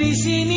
你心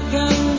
akan